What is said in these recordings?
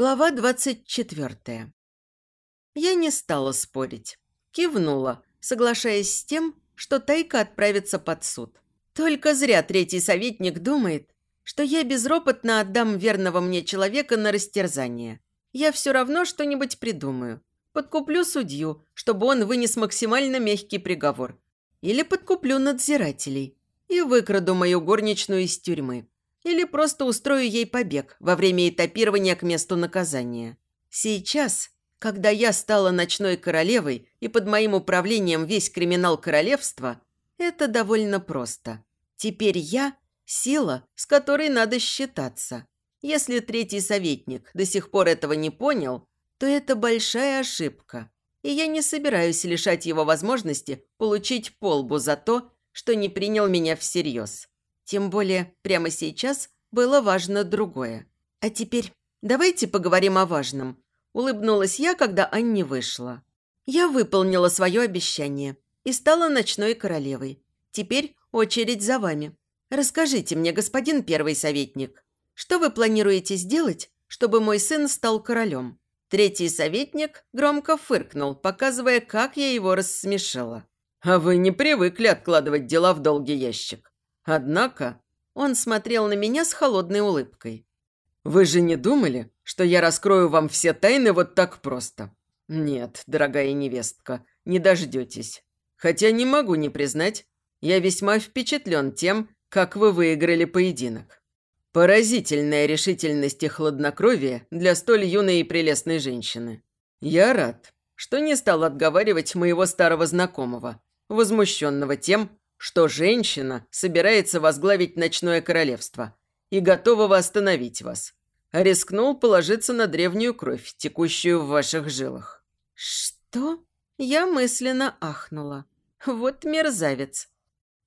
Глава двадцать четвертая. Я не стала спорить. Кивнула, соглашаясь с тем, что Тайка отправится под суд. Только зря третий советник думает, что я безропотно отдам верного мне человека на растерзание. Я все равно что-нибудь придумаю. Подкуплю судью, чтобы он вынес максимально мягкий приговор. Или подкуплю надзирателей и выкраду мою горничную из тюрьмы. Или просто устрою ей побег во время этапирования к месту наказания. Сейчас, когда я стала ночной королевой и под моим управлением весь криминал королевства, это довольно просто. Теперь я – сила, с которой надо считаться. Если третий советник до сих пор этого не понял, то это большая ошибка. И я не собираюсь лишать его возможности получить полбу за то, что не принял меня всерьез. Тем более прямо сейчас было важно другое. А теперь давайте поговорим о важном. Улыбнулась я, когда Анни вышла. Я выполнила свое обещание и стала ночной королевой. Теперь очередь за вами. Расскажите мне, господин первый советник, что вы планируете сделать, чтобы мой сын стал королем?» Третий советник громко фыркнул, показывая, как я его рассмешила. «А вы не привыкли откладывать дела в долгий ящик. Однако...» Он смотрел на меня с холодной улыбкой. «Вы же не думали, что я раскрою вам все тайны вот так просто? Нет, дорогая невестка, не дождетесь. Хотя не могу не признать, я весьма впечатлен тем, как вы выиграли поединок. Поразительная решительность и хладнокровие для столь юной и прелестной женщины. Я рад, что не стал отговаривать моего старого знакомого, возмущенного тем, что женщина собирается возглавить ночное королевство и готова остановить вас. А рискнул положиться на древнюю кровь, текущую в ваших жилах. Что? Я мысленно ахнула. Вот мерзавец.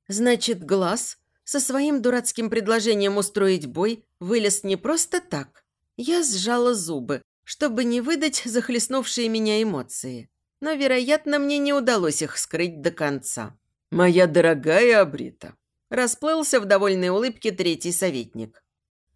Значит, глаз со своим дурацким предложением устроить бой вылез не просто так. Я сжала зубы, чтобы не выдать захлестнувшие меня эмоции. Но, вероятно, мне не удалось их скрыть до конца. «Моя дорогая Абрита», – расплылся в довольной улыбке третий советник.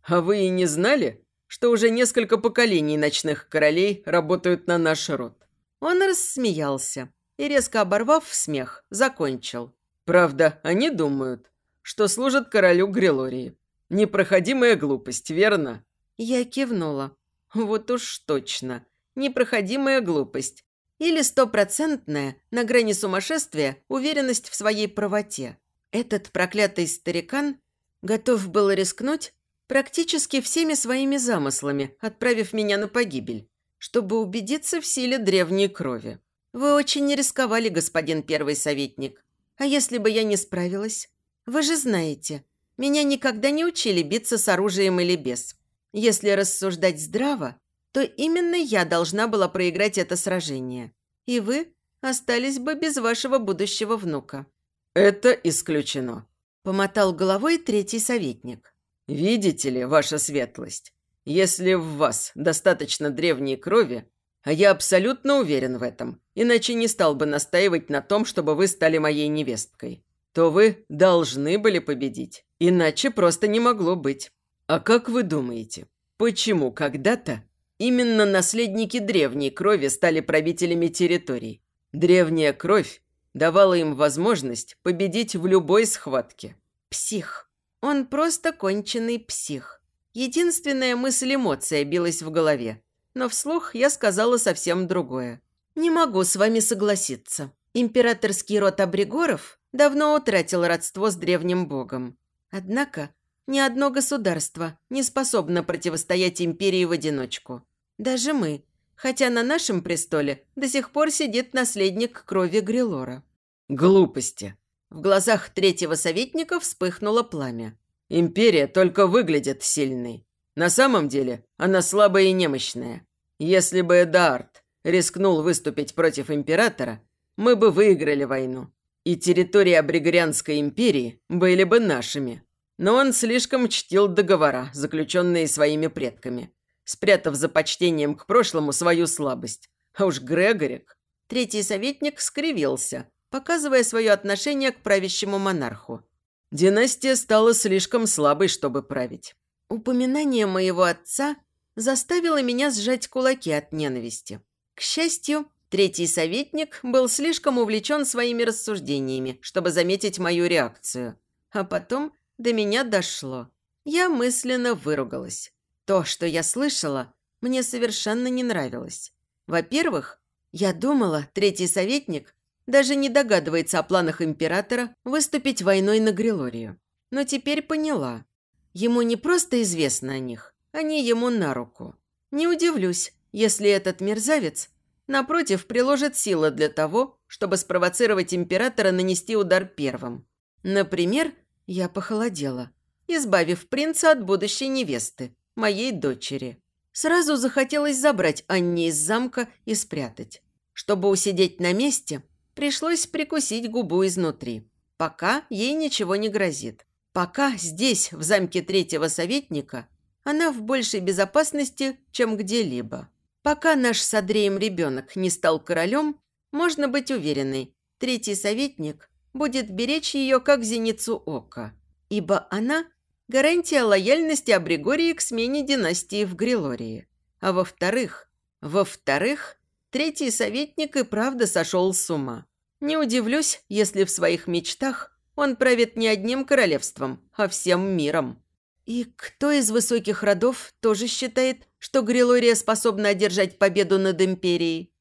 «А вы и не знали, что уже несколько поколений ночных королей работают на наш род?» Он рассмеялся и, резко оборвав смех, закончил. «Правда, они думают, что служат королю Грилории. Непроходимая глупость, верно?» Я кивнула. «Вот уж точно. Непроходимая глупость. Или стопроцентная, на грани сумасшествия, уверенность в своей правоте. Этот проклятый старикан готов был рискнуть практически всеми своими замыслами, отправив меня на погибель, чтобы убедиться в силе древней крови. Вы очень не рисковали, господин первый советник. А если бы я не справилась? Вы же знаете, меня никогда не учили биться с оружием или без. Если рассуждать здраво, то именно я должна была проиграть это сражение. И вы остались бы без вашего будущего внука». «Это исключено», – помотал головой третий советник. «Видите ли, ваша светлость, если в вас достаточно древней крови, а я абсолютно уверен в этом, иначе не стал бы настаивать на том, чтобы вы стали моей невесткой, то вы должны были победить, иначе просто не могло быть. А как вы думаете, почему когда-то Именно наследники древней крови стали правителями территорий. Древняя кровь давала им возможность победить в любой схватке. Псих. Он просто конченый псих. Единственная мысль-эмоция билась в голове. Но вслух я сказала совсем другое. Не могу с вами согласиться. Императорский род Абригоров давно утратил родство с древним богом. Однако ни одно государство не способно противостоять империи в одиночку. Даже мы, хотя на нашем престоле до сих пор сидит наследник крови Грилора. Глупости. В глазах третьего советника вспыхнуло пламя. Империя только выглядит сильной. На самом деле она слабая и немощная. Если бы Эдаард рискнул выступить против императора, мы бы выиграли войну. И территории Абригорианской империи были бы нашими. Но он слишком чтил договора, заключенные своими предками, спрятав за почтением к прошлому свою слабость. А уж Грегорик... Третий советник скривился, показывая свое отношение к правящему монарху. Династия стала слишком слабой, чтобы править. Упоминание моего отца заставило меня сжать кулаки от ненависти. К счастью, третий советник был слишком увлечен своими рассуждениями, чтобы заметить мою реакцию. А потом до меня дошло. Я мысленно выругалась. То, что я слышала, мне совершенно не нравилось. Во-первых, я думала, третий советник даже не догадывается о планах императора выступить войной на Грилорию. Но теперь поняла. Ему не просто известно о них, они ему на руку. Не удивлюсь, если этот мерзавец, напротив, приложит силы для того, чтобы спровоцировать императора нанести удар первым. Например, я похолодела, избавив принца от будущей невесты, моей дочери. Сразу захотелось забрать Анне из замка и спрятать. Чтобы усидеть на месте, пришлось прикусить губу изнутри. Пока ей ничего не грозит. Пока здесь, в замке третьего советника, она в большей безопасности, чем где-либо. Пока наш с Андреем ребенок не стал королем, можно быть уверенной, третий советник будет беречь ее как зеницу ока. Ибо она – гарантия лояльности Абригории к смене династии в Грилории. А во-вторых, во-вторых, третий советник и правда сошел с ума. Не удивлюсь, если в своих мечтах он правит не одним королевством, а всем миром. И кто из высоких родов тоже считает, что Грилория способна одержать победу над Империей?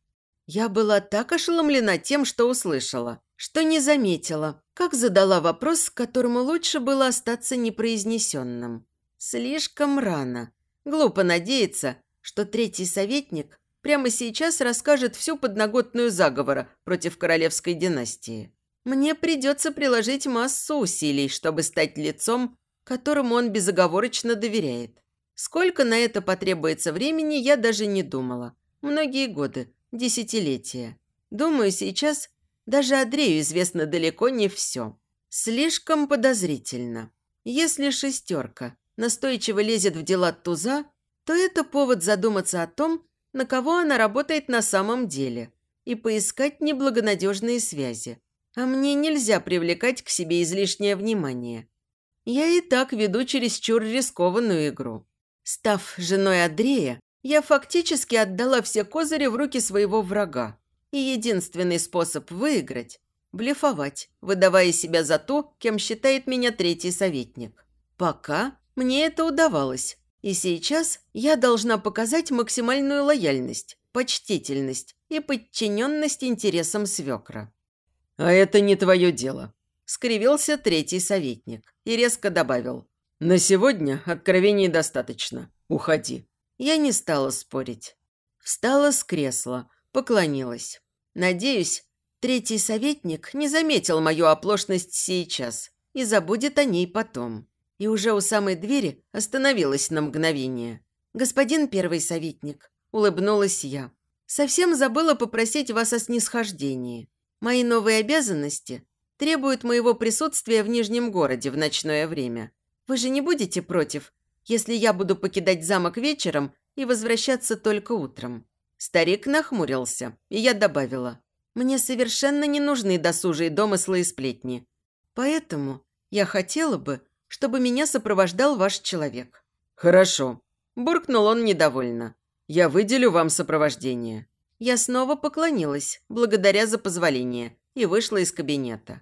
Я была так ошеломлена тем, что услышала, что не заметила, как задала вопрос, которому лучше было остаться непроизнесенным. Слишком рано. Глупо надеяться, что третий советник прямо сейчас расскажет всю подноготную заговора против королевской династии. Мне придется приложить массу усилий, чтобы стать лицом, которому он безоговорочно доверяет. Сколько на это потребуется времени, я даже не думала. Многие годы, десятилетия. Думаю, сейчас даже Андрею известно далеко не все. Слишком подозрительно. Если шестерка настойчиво лезет в дела туза, то это повод задуматься о том, на кого она работает на самом деле, и поискать неблагонадежные связи. А мне нельзя привлекать к себе излишнее внимание. Я и так веду чересчур рискованную игру. Став женой Андрея, я фактически отдала все козыри в руки своего врага. И единственный способ выиграть – блефовать, выдавая себя за то, кем считает меня третий советник. Пока мне это удавалось. И сейчас я должна показать максимальную лояльность, почтительность и подчиненность интересам свекра. «А это не твое дело», – скривился третий советник и резко добавил. «На сегодня откровений достаточно. Уходи». Я не стала спорить. Встала с кресла, поклонилась. Надеюсь, третий советник не заметил мою оплошность сейчас и забудет о ней потом. И уже у самой двери остановилась на мгновение. «Господин первый советник», – улыбнулась я. «Совсем забыла попросить вас о снисхождении. Мои новые обязанности требуют моего присутствия в Нижнем городе в ночное время. Вы же не будете против, если я буду покидать замок вечером и возвращаться только утром?» Старик нахмурился, и я добавила. «Мне совершенно не нужны досужие домыслы и сплетни. Поэтому я хотела бы, чтобы меня сопровождал ваш человек». «Хорошо», – буркнул он недовольно. «Я выделю вам сопровождение». Я снова поклонилась, благодаря за позволение, и вышла из кабинета.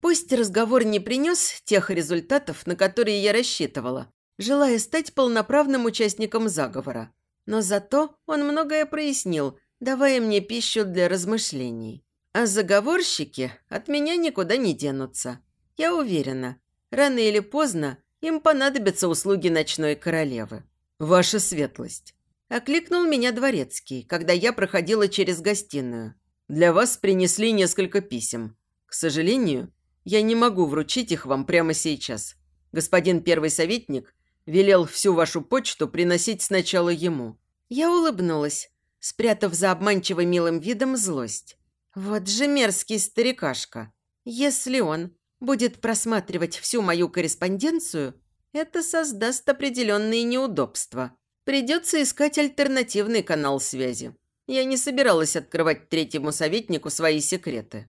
Пусть разговор не принес тех результатов, на которые я рассчитывала, желая стать полноправным участником заговора. Но зато он многое прояснил, давая мне пищу для размышлений. А заговорщики от меня никуда не денутся. Я уверена, рано или поздно им понадобятся услуги ночной королевы. Ваша светлость. Окликнул меня дворецкий, когда я проходила через гостиную. «Для вас принесли несколько писем. К сожалению, я не могу вручить их вам прямо сейчас. Господин первый советник велел всю вашу почту приносить сначала ему». Я улыбнулась, спрятав за обманчиво милым видом злость. «Вот же мерзкий старикашка. Если он будет просматривать всю мою корреспонденцию, это создаст определенные неудобства». Придется искать альтернативный канал связи. Я не собиралась открывать третьему советнику свои секреты.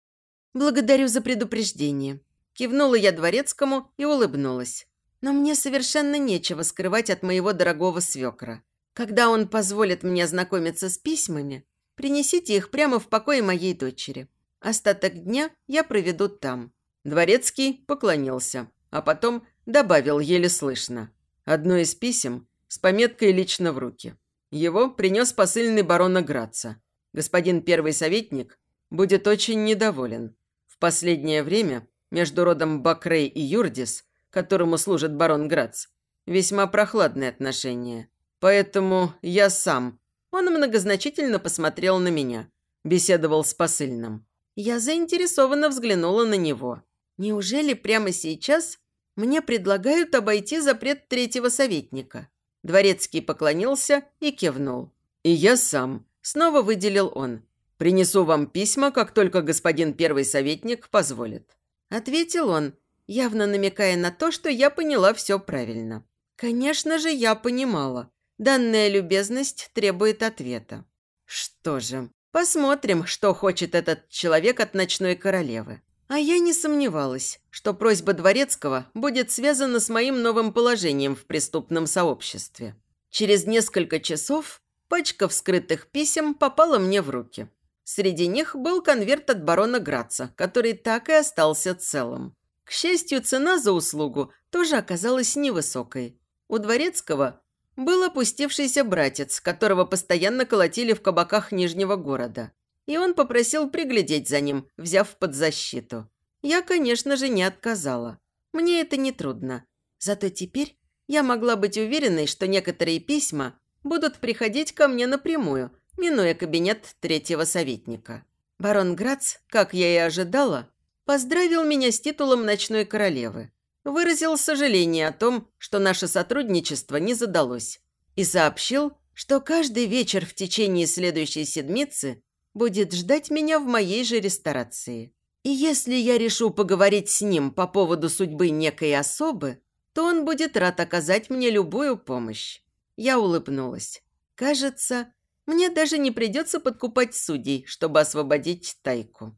«Благодарю за предупреждение». Кивнула я дворецкому и улыбнулась. Но мне совершенно нечего скрывать от моего дорогого свекра. Когда он позволит мне ознакомиться с письмами, принесите их прямо в покое моей дочери. Остаток дня я проведу там». Дворецкий поклонился, а потом добавил еле слышно. Одно из писем с пометкой «Лично в руки». Его принес посыльный барона Граца. Господин первый советник будет очень недоволен. В последнее время между родом Бакрей и Юрдис, которому служит барон Грац, весьма прохладные отношения. Поэтому я сам. Он многозначительно посмотрел на меня. Беседовал с посыльным. Я заинтересованно взглянула на него. Неужели прямо сейчас мне предлагают обойти запрет третьего советника? Дворецкий поклонился и кивнул. «И я сам», – снова выделил он. «Принесу вам письма, как только господин первый советник позволит». Ответил он, явно намекая на то, что я поняла все правильно. Конечно же, я понимала. Данная любезность требует ответа. Что же, посмотрим, что хочет этот человек от ночной королевы. А я не сомневалась, что просьба Дворецкого будет связана с моим новым положением в преступном сообществе. Через несколько часов пачка вскрытых писем попала мне в руки. Среди них был конверт от барона Граца, который так и остался целым. К счастью, цена за услугу тоже оказалась невысокой. У Дворецкого был опустившийся братец, которого постоянно колотили в кабаках Нижнего города и он попросил приглядеть за ним, взяв под защиту. Я, конечно же, не отказала. Мне это не трудно. Зато теперь я могла быть уверенной, что некоторые письма будут приходить ко мне напрямую, минуя кабинет третьего советника. Барон Грац, как я и ожидала, поздравил меня с титулом ночной королевы, выразил сожаление о том, что наше сотрудничество не задалось, и сообщил, что каждый вечер в течение следующей седмицы будет ждать меня в моей же ресторации. И если я решу поговорить с ним по поводу судьбы некой особы, то он будет рад оказать мне любую помощь. Я улыбнулась. Кажется, мне даже не придется подкупать судей, чтобы освободить Тайку.